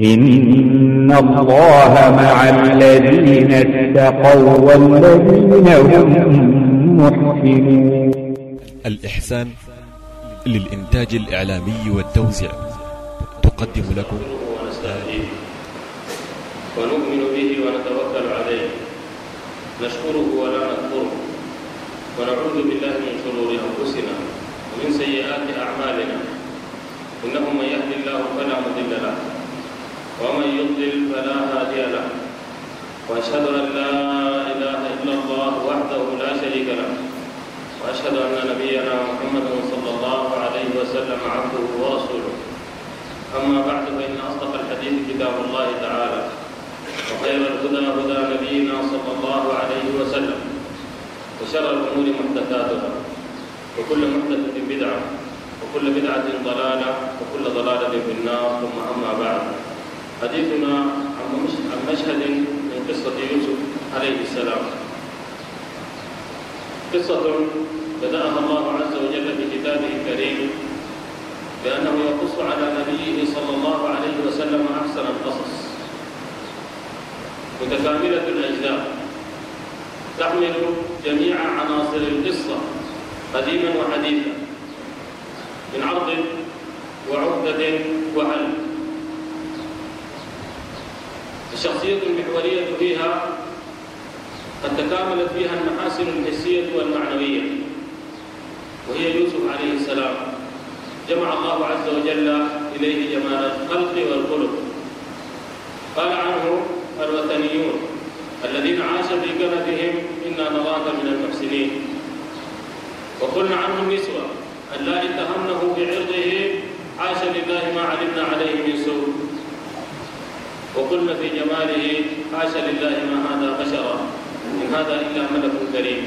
إن الله مع الذين اتقوا والذين هم محسنون الإحسان للإنتاج الإعلامي والتوزيع تقدم لكم. ونستهديه ونؤمن به ونتوكل عليه. نشكره ولا نكفره ونعوذ بالله من شرور أنفسنا ومن سيئات أعمالنا. إنه من يهد الله فلا مضل له. ومن يضلل فلا هادي له. وأشهد أن لا إله إلا الله وحده لا شريك له. وأشهد أن نبينا محمدا صلى الله عليه وسلم عبده ورسوله. أما بعد فإن أصدق الحديث كتاب الله تعالى. وخير الهدى هدى نبينا صلى الله عليه وسلم. وشر الأمور محدثاتها. وكل محدثة بدعة. وكل بدعة ضلالة. وكل ضلالة في النار. ثم أما بعد. حديثنا عن مشهد من قصة يوسف عليه السلام. قصة بدأها الله عز وجل في كتابه الكريم بأنه يقص على نبيه صلى الله عليه وسلم أحسن القصص. متكاملة الأجزاء. تحمل جميع عناصر القصة قديما وحديثا. من عرض وعقدة وحل. الشخصية المحورية فيها قد تكاملت فيها المحاسن الحسية والمعنوية وهي يوسف عليه السلام. جمع الله عز وجل إليه جمال الخلق والخلق. قال عنه الوثنيون الذين عاش في كنفهم إنا نراك من المحسنين. وقلنا عنه النسوة اللائي اتهمنه بعرضه عاش لله ما علمنا عليه من سوء. وقلنا في جماله عاش لله ما هذا بشرا إن هذا إلا ملك كريم.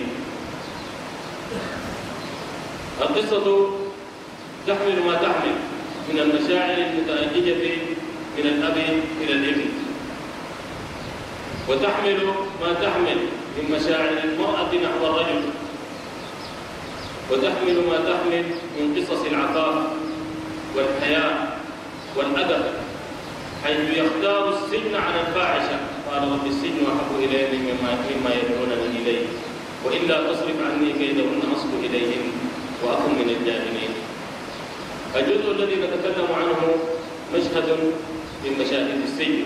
القصة تحمل ما تحمل من المشاعر المتأججة من الأب إلى الابن. وتحمل ما تحمل من مشاعر المرأة نحو الرجل. وتحمل ما تحمل من قصص العفاف والحياء والأدب. حيث يختار السجن على الفاحشة. قال رب السجن أحب إلي مما مما يدعونني إليه وإلا تصرف عني كيدهن أصب إليهن وأكن من الجاهلين. الجزء الذي نتكلم عنه مشهد من مشاهد السجن.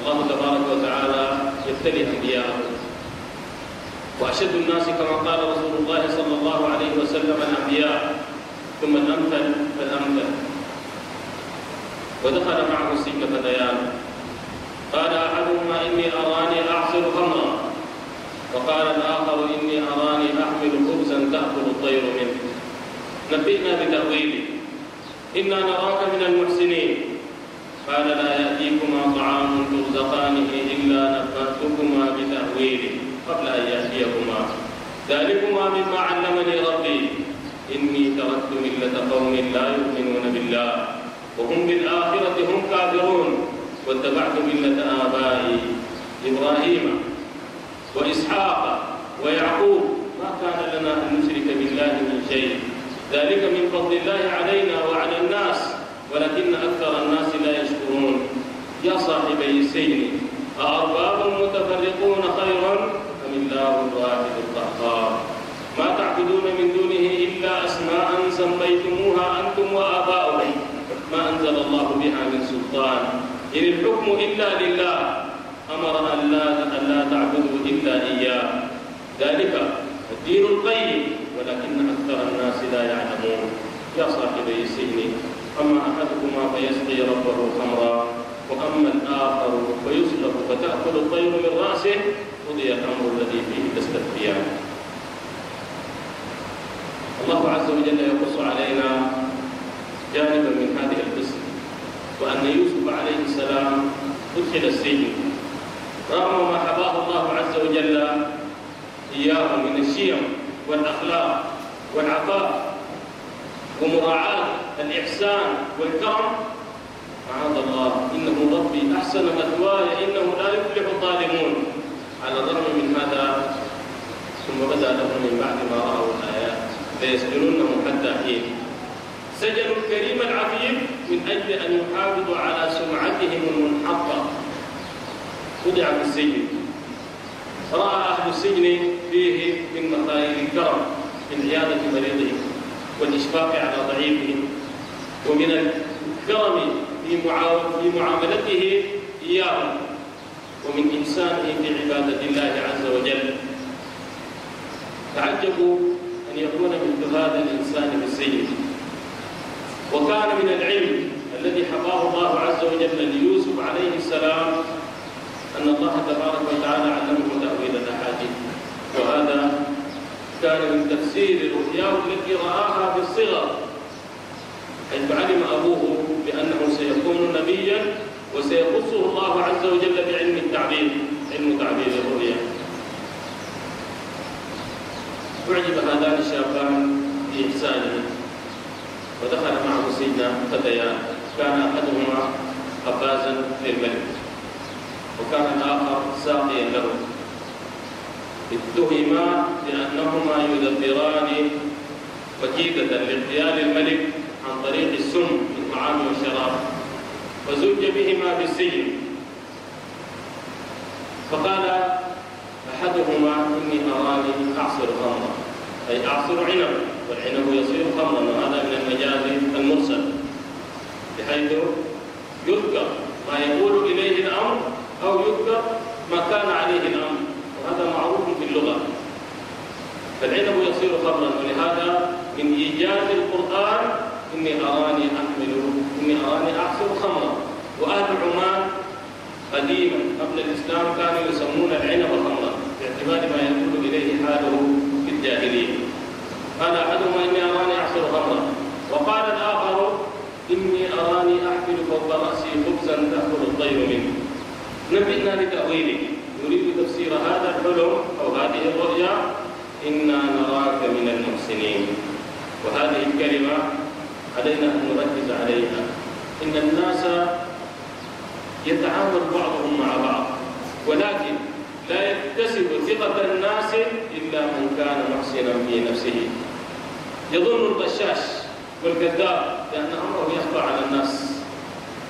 الله تبارك وتعالى يبتلي أنبياءه. وأشد الناس كما قال رسول الله صلى الله عليه وسلم الأنبياء. ثم الأمثل فالأمثل ودخل معه السجن فتيان. قال أحدهما إني أراني أعصر خمرا. وقال الآخر إني أراني أحمل خبزا تأكل الطير منه. نبئنا بتأويله. إنا نراك من المحسنين. قال لا يأتيكما طعام ترزقانه إلا نبأتكما بتأويله قبل أن يأتيكما. ذلكما مما علمني ربي. إني تركت ملة قوم لا يؤمنون بالله. وهم بالآخرة هم كافرون. واتبعت ملة آبائي إبراهيم وإسحاق ويعقوب. ما كان لنا أن نشرك بالله من شيء. ذلك من فضل الله علينا وعلى الناس ولكن أكثر الناس لا يشكرون. يا صاحبي السجن أأرباب متفرقون خير أم الله الواحد القهار؟ ما تعبدون من دونه إلا أسماء سميتموها أنتم وآباؤكم ما أنزل الله بها من سلطان. إن الحكم إلا لله أمر أن لا, أن لا تعبدوا إلا إياه. ذلك الدين القيم ولكن أكثر الناس لا يعلمون. يا صاحبي السجن أما أحدكما فيسقي ربه خمرا وأما الآخر فيسلب فتأكل الطير من رأسه قضي الأمر الذي فيه تستفتيان. الله عز وجل يقص علينا جانبا من هذه وأن يوسف عليه السلام أدخل السجن. رغم ما حباه الله عز وجل إياه من الشيم والأخلاق والعفاف ومراعاة الإحسان والكرم معاذ الله. إنه ربي أحسن مثواي إنه لا يفلح الظالمون. على الرغم من هذا ثم بدا لهم من بعد ما رأوا الآيات ليسجننه حتى حين سجنوا الكريم العفيف من أجل أن يحافظوا على سمعته وضع في السجن رأى أهل السجن فيه من مخايل الكرم من عيادة مريضه والإشفاق على ضعيفه ومن الكرم في معاملته إياه. ومن إنسانه في عبادة الله عز وجل. تعجبوا أن يكون مثل هذا الإنسان في السجن وكان من العلم الذي حفاه الله عز وجل ليوسف عليه السلام أن الله تبارك وتعالى علمه تأويل الأحاديث. وهذا كان من تفسير رؤياه التي رآها في الصغر حيث علم أبوه بأنه سيكون نبيا وسيخصه الله عز وجل بعلم التعبير علم تعبير الرؤيا. أعجب هذان الشابان بإحسانه. ودخل معه سيدنا فتيان كان أحدهما قبازا للملك وكان الآخر ساقيا له. اتهما بأنهما يدبران وكيدة لاغتيال الملك عن طريق السم في الطعام والشراب فزج بهما في السجن. فقال أحدهما إني أراني أعصر خمرا أي أعصر عنب. والعنب يصير خمرا وهذا من المجاز المرسل. بحيث يذكر ما يقول إليه الأمر أو يذكر ما كان عليه الأمر. وهذا معروف في اللغة. فالعنب يصير خمرا ولهذا من إيجاز القرآن إني أراني أحمل إني أراني أعصر خمرا وأهل عمان قديما قبل الإسلام كانوا يسمون العنب خمرا باعتبار ما يقول إليه حاله في الجاهلية. قال أحدهما إني أراني أعصر خمرا وقال الآخر إني أراني أحمل فوق رأسي خبزا تأكل الطير منه. نبئنا لتأويله نريد تفسير هذا الحلم أو هذه الرؤيا. إنا نراك من المحسنين. وهذه الكلمة علينا أن نركز عليها. إن الناس يتعامل بعضهم مع بعض. ولكن لا يكتسب ثقة الناس إلا من كان محسنا في نفسه. يظن الغشاش والكذاب لأن أمره يخفى على الناس.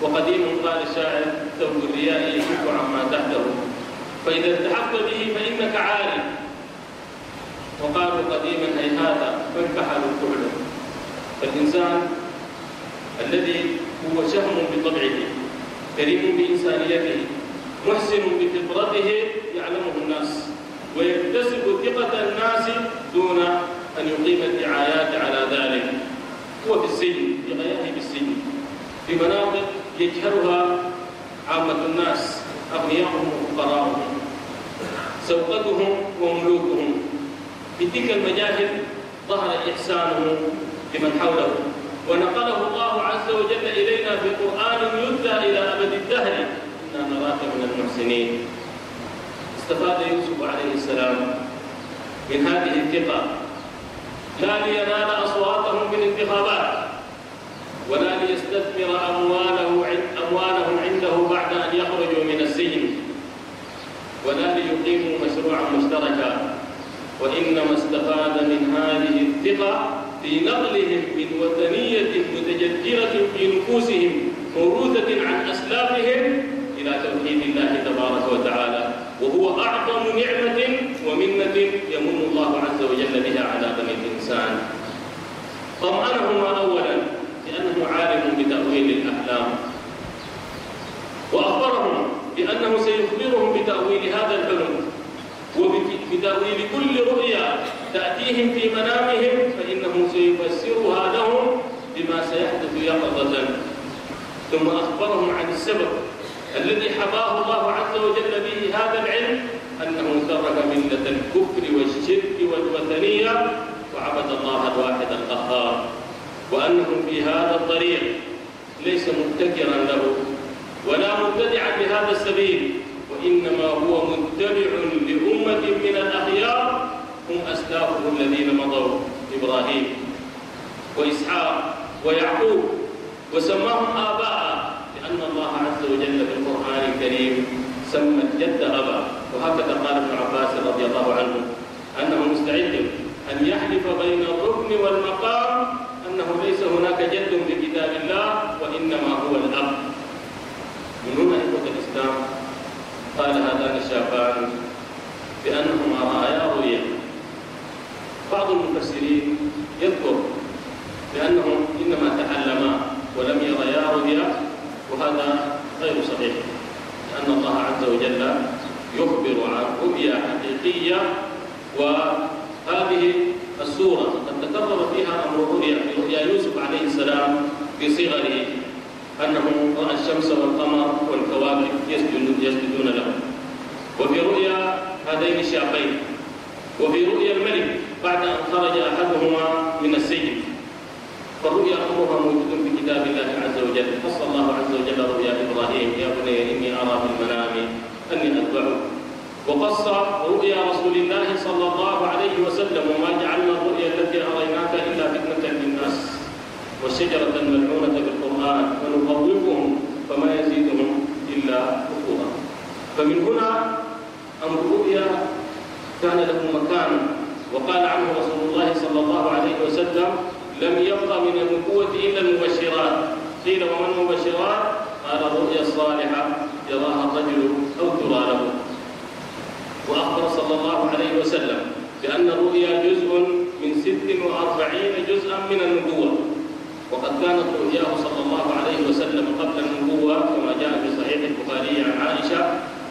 وقديم قال الشاعر ثوب الرياء يشك عما تحته فإذا التحقت به فإنك عالم. وقالوا قديما هيهات فانكحلوا الكحل. فالإنسان الذي هو شهم بطبعه كريم بإنسانيته محسن بفطرته يعلمه الناس. ويكتسب ثقة الناس دون أن يقيم الدعايات على ذلك. هو في السجن في غيره في مناطق يجهلها عامة الناس أغنياءهم وفقراءهم سوقتهم وملوكهم. في تلك المجاهل ظهر إحسانه لمن حوله. ونقله الله عز وجل إلينا في قرآن يدى إلى أبد الدهر. إنا نراك من المحسنين. استفاد يوسف عليه السلام من هذه الثقة. لا لينال أصواتهم في الانتخابات ولا ليستثمر أمواله أموالهم عنده بعد أن يخرجوا من السجن. ولا ليقيموا مشروعا مشتركا. وإنما استفاد من هذه الثقة في نقلهم من وثنية متجذرة في نفوسهم موروثة عن أسلافهم إلى توحيد الله تبارك وتعالى. وهو أعظم نعمة ومنة يمن الله عز وجل بها على بني الإنسان. طمأنهما أولا؟ لأنه عالم بتأويل الأحلام. وأخبرهم بأنه سيخبرهم بتأويل هذا الحلم وبتأويل كل رؤيا تأتيهم في منامهم فإنه سيفسرها لهم بما سيحدث يقظة. ثم أخبرهم عن السبب. الذي حباه الله عز وجل به هذا العلم أنه ترك ملة الكفر والشرك والوثنية وعبد الله الواحد القهار وأنه في هذا الطريق ليس مبتكرا له ولا مبتدعا بهذا السبيل وإنما هو متبع لأمة من الأخيار هم أسلافه الذين مضوا إبراهيم وإسحاق ويعقوب وسماهم آباء لأن الله عز وجل في القرآن الكريم سمى الجد أبا وهكذا قال ابن عباس رضي الله عنه أنه مستعد أن يحلف بين الركن والمقام أنه ليس هناك جد في كتاب الله وإنما هو الأب. من هنا إخوة الإسلام قال هذان الشابان بأنهما رأيا رؤيا. بعض المفسرين يذكر بأنهم إنما تحلما ولم يريا رؤيا وهذا غير صحيح لأن الله عز وجل يخبر عن رؤيا حقيقية وهذه السورة قد تكرر فيها أمر الرؤيا في رؤيا يوسف عليه السلام في صغره أنه رأى الشمس والقمر والكواكب يسجدون, يسجدون له وفي رؤيا هذين الشابين وفي رؤيا الملك بعد أن خرج أحدهما من السجن فالرؤيا أمرها موجود في كتاب الله عز وجل خص الله عز وجل رؤيا إبراهيم يا بني إني أرى في المنام أني أتبعك وقص رؤيا رسول الله صلى الله عليه وسلم وما جعلنا الرؤيا التي أريناك إلا فتنة للناس والشجرة الملعونة بالقرآن ونخوفهم فما يزيدهم إلا كفورا. فمن هنا أمر الرؤيا كان له مكان. وقال عنه رسول الله صلى الله عليه وسلم لم يبقى من النبوة إلا المبشرات. قيل وما المبشرات؟ قال الرؤيا الصالحة. يراها الرجل أو ترى له وأخبر صلى الله عليه وسلم بأن الرؤيا جزء من ست وأربعين جزءا من النبوة. وقد كانت رؤياه صلى الله عليه وسلم قبل النبوة كما جاء في صحيح البخاري عن عائشة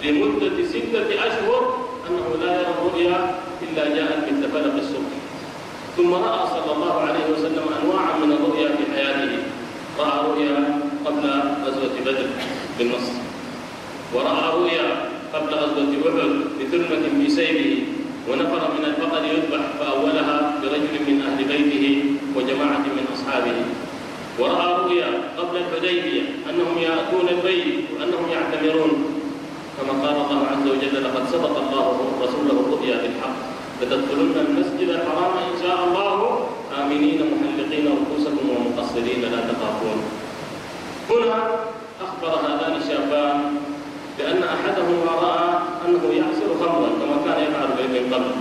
لمدة ستة أشهر أنه لا يرى الرؤيا إلا جاءت مثل فلق الصبح. ثم رأى صلى الله عليه وسلم أنواعا من الرؤيا في حياته. رأى رؤيا قبل غزوة بدر بالنص. ورأى رؤيا قبل غزوة أحد بثلمة في سيره ونفر من البقر يذبح فأولها برجل من أهل بيته وجماعة من أصحابه. ورأى رؤيا قبل الحديبية أنهم يأتون البيت وأنهم يعتمرون. كما قال الله عز وجل لقد سبق الله رسوله الرؤيا بالحق. لتدخلن المسجد الحرام إن شاء الله. آمنين محلقين رؤوسكم ومقصرين لا تخافون. هنا أخبر هذان الشابان لأن أحدهما رأى أنه يعصر خمرا كما كان يفعل من قبل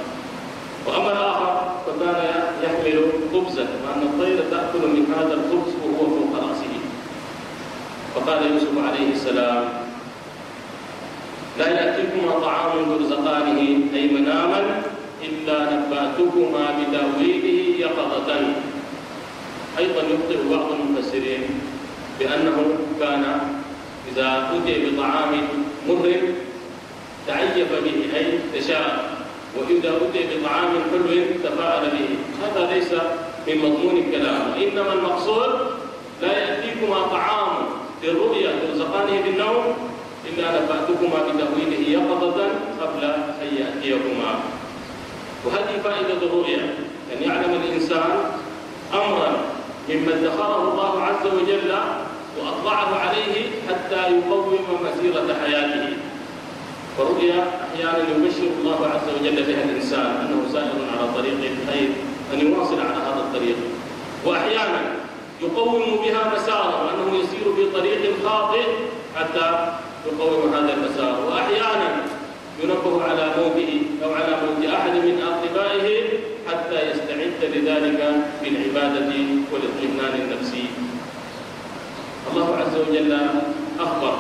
وأما الآخر فكان يحمل خبزا وأن الطير تأكل من هذا الخبز وهو فوق رأسه. فقال يوسف عليه السلام لا يأتيكما طعام ترزقانه أي مناما إلا نبأتكما بتأويله يقظة. أيضا يخطئ بعض المفسرين بأنه كان إذا أتي بطعام مر تعيف به أي تشاء وإذا أتي بطعام حلو تفاءل به. هذا ليس من مضمون الكلام. إنما المقصود لا يأتيكما طعام في الرؤيا ترزقانه بالنوم إلا نبأتكما بتأويله يقظة قبل أن يأتيكما. وهذه فائدة الرؤيا أن يعلم الإنسان أمرا مما ادخره الله عز وجل وأطلعه عليه حتى يقوم مسيرة حياته. فرؤيا أحيانا يبشر الله عز وجل بها الإنسان أنه سائر على طريق الخير أن يواصل على هذا الطريق. وأحيانا يقوم بها مساره وأنه يسير في طريق خاطئ حتى يقوم هذا المسار. وأحيانا ينبه على موته أو على موت أحد من أقربائه حتى يستعد لذلك بالعبادة والاطمئنان النفسي. الله عز وجل أخبر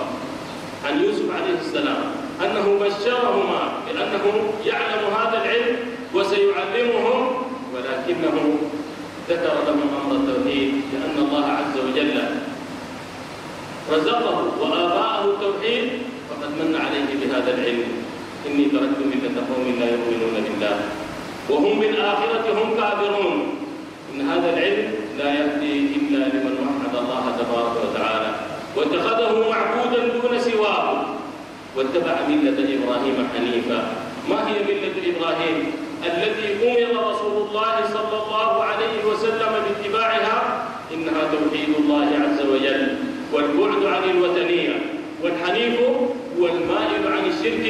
عن يوسف عليه السلام أنه بشرهما بأنه يعلم هذا العلم وسيعلمهم ولكنه ذكر لهم أمر التوحيد لأن الله عز وجل رزقه وآباءه التوحيد فقد من عليه بهذا العلم. إني تركت ملة قوم لا يؤمنون بالله وهم بالآخرة هم كافرون. إن هذا العلم لا يأتي إلا لمن وحد الله تبارك وتعالى واتخذه معبودا دون سواه. واتبع ملة إبراهيم حنيفا. ما هي ملة إبراهيم؟ التي أمر رسول الله صلى الله عليه وسلم باتباعها إنها توحيد الله عز وجل والبعد عن الوثنية. والحنيف هو المائل عن الشرك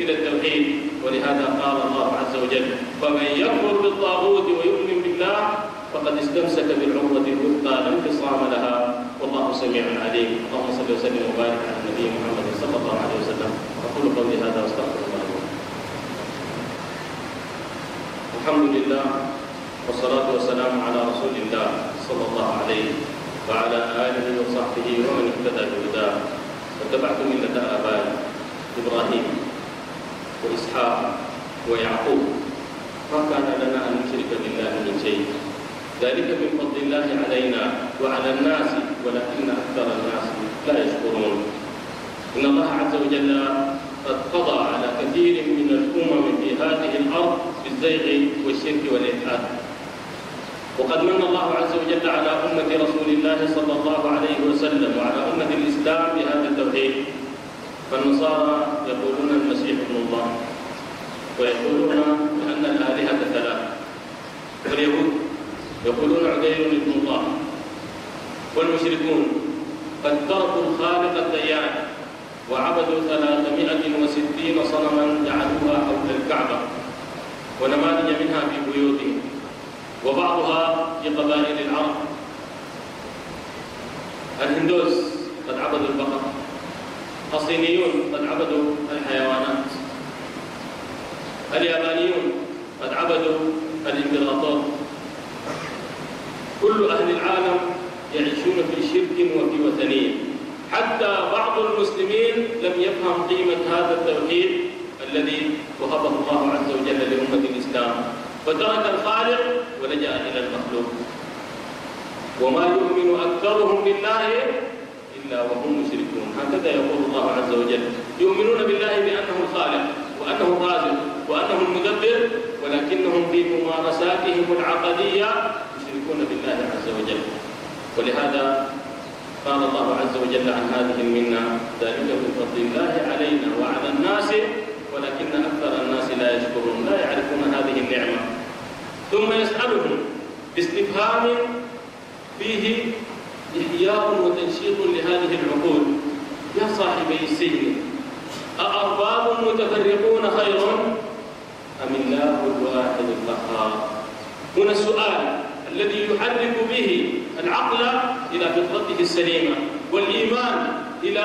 إلى التوحيد. ولهذا قال الله عز وجل فمن يكفر بالطاغوت ويؤمن بالله فقد استمسك بالعروة الوثقى لا انفصام لها. والله سميع عليم اللهم صل وسلم وبارك على النبي محمد صلى الله عليه وسلم. أقول قولي هذا واستغفر الله. الحمد لله والصلاة والسلام على رسول الله صلى الله عليه وعلى آله وصحبه ومن اهتدى بهداه. واتبعت ملة آبائي إبراهيم وإسحاق ويعقوب. ما كان لنا أن نشرك بالله من شيء. ذلك من فضل الله علينا وعلى الناس ولكن أكثر الناس لا يشكرون. إن الله عز وجل قد قضى على كثير من الأمم في هذه الأرض بالزيغ والشرك والإلحاد. وقد من الله عز وجل على أمة رسول الله صلى الله عليه وسلم وعلى أمة الإسلام بهذا التوحيد. فالنصارى يقولون المسيح ابن الله ويقولون بأن الآلهة ثلاث واليهود يقولون عزير ابن الله والمشركون قد تركوا الخالق الديان وعبدوا ثلاثمائة وستين صنما جعلوها حول الكعبة ونماذج منها في بيوتهم وبعضها في قبائل العرب. الهندوس قد عبدوا البقر. الصينيون قد عبدوا الحيوانات. اليابانيون قد عبدوا الإمبراطور. كل أهل العالم يعيشون في شرك وفي وثنية. حتى بعض المسلمين لم يفهم قيمة هذا التوحيد الذي وهبه الله عز وجل لأمة الإسلام. فترك الخالق ولجأ إلى المخلوق. وما يؤمن أكثرهم بالله إلا وهم مشركون. هكذا يقول الله عز وجل. يؤمنون بالله بأنه الخالق وأنه الرازق وأنه المدبر ولكنهم في ممارساتهم العقدية يشركون بالله عز وجل. ولهذا قال الله عز وجل عن هذه المنة ذلك من فضل الله علينا وعلى الناس ولكن أكثر الناس لا يشكرون لا يعرفون هذه النعمة. ثم يسألهم باستفهام فيه إحياء وتنشيط لهذه العقول. يا صاحبي السجن أأرباب متفرقون خير أم الله الواحد القهار؟ هنا السؤال الذي يحرك به العقل إلى فطرته السليمة والإيمان إلى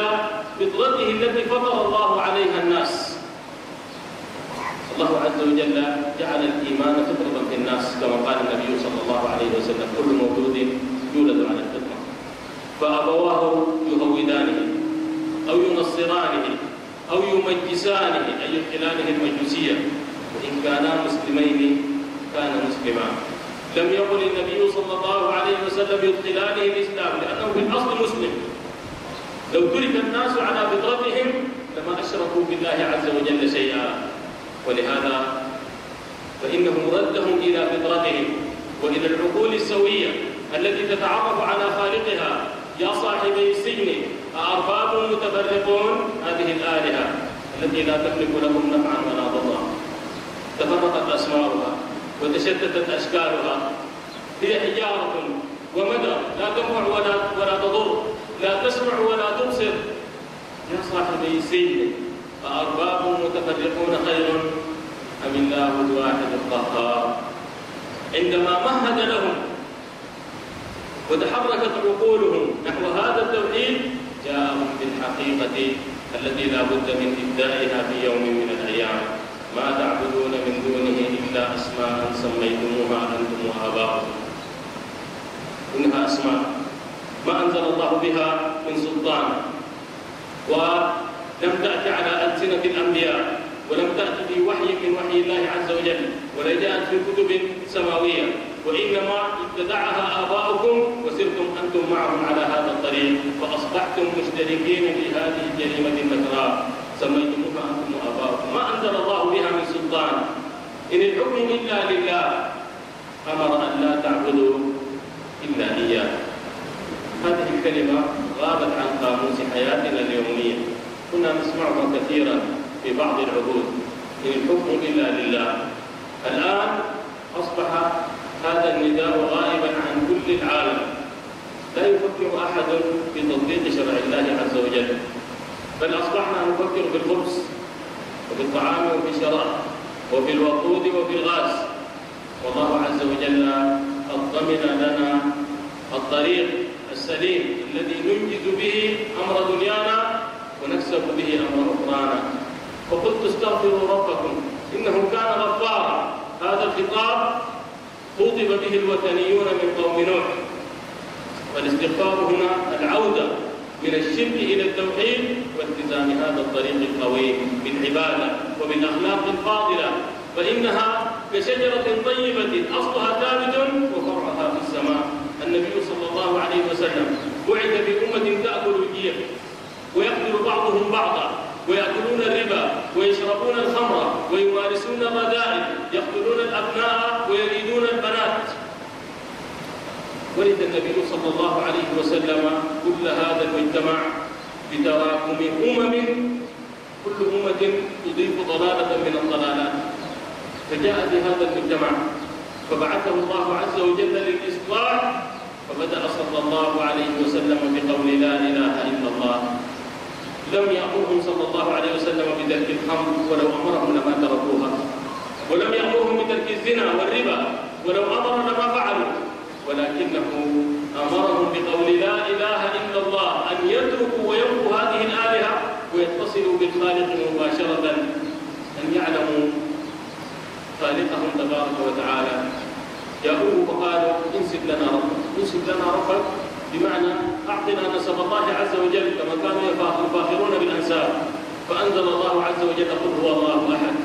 فطرته التي فطر الله عليها الناس. الله عز وجل جعل الإيمان فطرة في الناس كما قال النبي صلى الله عليه وسلم كل مولود يولد على الفطرة. فأبواه يهودانه أو ينصرانه أو يمجسانه أي يدخلانه المجوسية. وإن كانا مسلمين كان مسلما. لم يقل النبي صلى الله عليه وسلم يدخلانه الإسلام لأنه في الأصل مسلم. لو ترك الناس على فطرتهم لما أشركوا بالله عز وجل شيئا. ولهذا فإنه ردهم إلى فطرتهم وإلى العقول السوية التي تتعرف على خالقها يا صاحبي السجن أأرباب متفرقون؟ هذه الآلهة التي لا تملك لهم نفعا ولا ضرا. تفرقت أسماؤها. وتشتتت أشكالها. هي حجارة ومدى. لا تنفع ولا ولا تضر. لا تسمع ولا تبصر. يا صاحبي السجن أأرباب متفرقون خير. أم الله الواحد القهار. عندما مهد لهم وتحركت عقولهم نحو هذا التوحيد جاءهم بالحقيقة التي لا بد من إبدائها في يوم من الأيام. ما إلا أسماء سميتموها أنتم وآباؤكم. إنها أسماء ما أنزل الله بها من سلطان. ولم تأتي على ألسنة الأنبياء ولم تأتي في وحي من وحي الله عز وجل ولا جاءت في كتب سماوية. وإنما ابتدعها آباؤكم وسرتم أنتم معهم على هذا الطريق فأصبحتم مشتركين في هذه الجريمة النكراء سميتموها أنتم وآباؤكم. ما أنزل الله بها من سلطان. إن الحكم إلا لله أمر أن لا تعبدوا إلا إياه. هذه الكلمة غابت عن قاموس حياتنا اليومية. كنا نسمعها كثيرا في بعض العهود إن الحكم إلا لله. الآن أصبح هذا النداء غائبا عن كل العالم. لا يفكر أحد في تطبيق شرع الله عز وجل بل أصبحنا نفكر في الخبز وفي الطعام وفي الوقود وفي الغاز. والله عز وجل قد ضمن لنا الطريق السليم الذي ننجز به أمر دنيانا ونكسب به أمر أخرانا. فقلت استغفروا ربكم إنه كان غفارا. هذا الخطاب خطب به الوثنيون من قوم نوح. والاستغفار هنا العودة من الشرك إلى التوحيد والتزام هذا الطريق القويم بالعبادة وبالأخلاق الفاضلة فإنها كشجرة طيبة أصلها ثابت وفرعها في السماء. النبي صلى الله عليه وسلم بعث بأمة تأكل الجيع ويقتل بعضهم بعضا ويأكلون الربا ويشربون الخمر ويمارسون الرذائل يقتلون الأبناء ويريدون البنات. ولد النبي صلى الله عليه وسلم كل هذا المجتمع بتراكم أمم كل أمة تضيف ضلالة من الضلالات. فجاء في هذا المجتمع فبعثه الله عز وجل للإصلاح فبدأ صلى الله عليه وسلم بقول لا إله إلا الله. لم يأمرهم صلى الله عليه وسلم بترك الخمر ولو أمرهم لما تركوها. ولم يأمرهم بترك الزنا والربا ولو أمر لما فعلوا. ولكنه أمرهم بقول لا إله إلا الله أن يتركوا ويبقوا هذه الآلهة ويتصلوا بالخالق مباشرة أن يعلموا خالقهم تبارك وتعالى. جاءوه فقالوا انسب لنا ربك. انسب لنا ربك بمعنى أعطنا نسب الله عز وجل كما كانوا يفاخرون بالأنساب. فأنزل الله عز وجل قل هو الله أحد.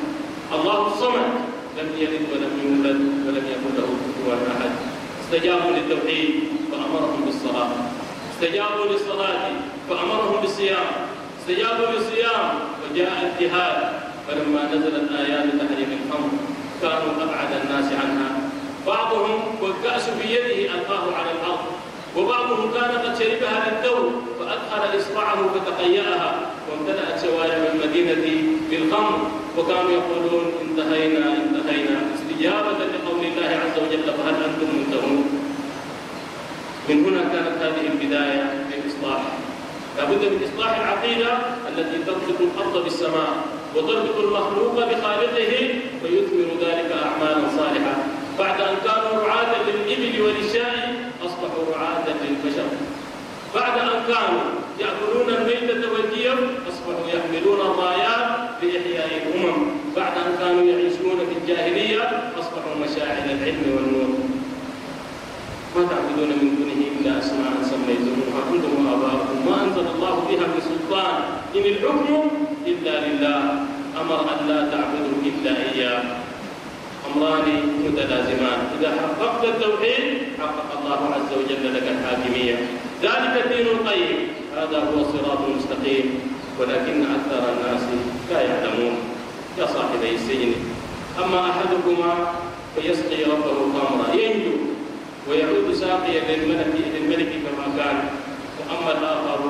الله الصمد لم يلد ولم يولد ولم يكن له كفوا أحد. استجابوا للتوحيد فأمرهم بالصلاة. استجابوا للصلاة فأمرهم بالصيام. استجابوا للصيام وجاء الجهاد. فلما نزلت آيات تحريم الخمر كانوا أبعد الناس عنها. بعضهم والكأس بيده ألقاه على الأرض. وبعضهم كان قد شربها للدور فأدخل إصبعه فتقيأها. وامتلأت شوارع المدينة بالخمر وكانوا يقولون انتهينا انتهينا. استجابة الله عز وجل فهل أنتم منتهون من هنا كانت هذه البداية للإصلاح لابد من إصلاح العقيدة التي تربط الأرض بالسماء وتربط المخلوق بخالقه ويثمر ذلك أعمالا صالحة. بعد أن كانوا رعاة للإبل وللشاء أصبحوا رعاة للبشر. بعد أن كانوا يأكلون الميتة والجير أصبحوا يحملون الرايات لإحياء الأمم بعد أن كانوا يعيشون في الجاهلية أصبحوا مشاعل العلم والنور ما تعبدون من دونه إلا أسماء سميتموها أنتم وآباؤكم ما أنزل الله بها من سلطان إن الحكم إلا لله أمر أن لا تعبدوا إلا إياه. أمران متلازمان. إذا حققت التوحيد حقق الله عز وجل لك الحاكمية. ذلك الدين القيم. هذا هو الصراط المستقيم ولكن أكثر الناس لا يعلمون. يا صاحبي السجن أما أحدكما فيسقي ربه خمرا. ينجو ويعود ساقيا للملك للملك كما كان. وأما الآخر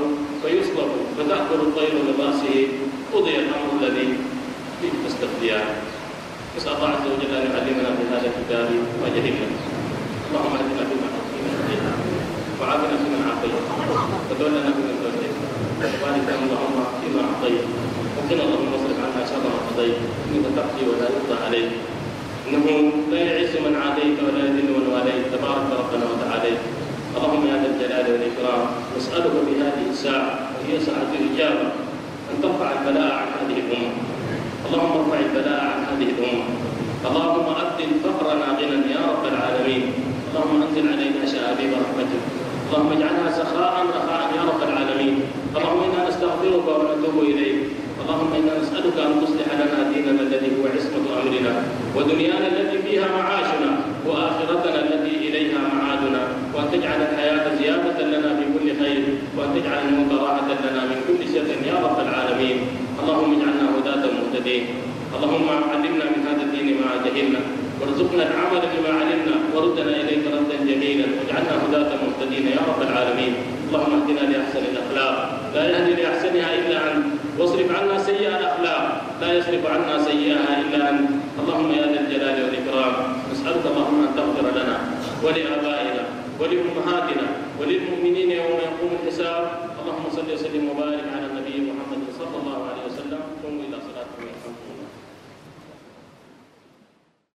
فيصلب فتأكل الطير من راسه قضي الأمر الذي فيه تستفتيان. نسال الله عز وجل أن يعلمنا في هذا الكتاب ما جهلنا. اللهم اهدنا فيما هديت وعافنا فيمن عافيت وتولنا فيمن توليت وبارك اللهم فيما أعطيت. وقنا اللهم واصرف عنا شر ما قضيت إنك تقضي ولا يقضى عليك. إنه لا يعز من عاديت ولا يذل من واليت. تبارك ربنا وتعالى. اللهم يا ذا الجلال والإكرام. نسألك في هذه الساعة وهي ساعة الإجابة أن ترفع البلاء عن هذه الأمة. اللهم ارفع البلاء عن هذه الأمة. اللهم أبدل فقرنا غنى يا رب العالمين. اللهم أنزل علينا شآبيب رحمتك. اللهم اجعلها سخاء رخاء يا رب العالمين. اللهم إنا نستغفرك ونتوب إليك. اللهم إنا نسألك أن تصلح لنا ديننا الذي هو عصمة أمرنا ودنيانا التي فيها معاشنا وآخرتنا التي إليها معادنا وأن تجعل الحياة زيادة لنا في كل خير وأن تجعل الموت راحة لنا من كل شر يا رب العالمين. اللهم اجعلنا هداة مهتدين. اللهم علمنا من هذا الدين ما جهلنا وارزقنا العمل بما علمنا وردنا إليك ردا جميلا. واجعلنا هداة مهتدين يا رب العالمين. اللهم اهدنا لأحسن الأخلاق. لا يهدي لأحسنها إلا أنت. واصرف عنا سيئ الأخلاق. لا يصرف عنا سيئها إلا أنت. اللهم يا ذا الجلال والإكرام نسألك اللهم أن تغفر لنا ولآبائنا ولأمهاتنا وللمؤمنين يوم يقوم الحساب. اللهم صل وسلم وبارك على النبي محمد صلى الله عليه وسلم. قوموا إلى صلاتكم يرحمكم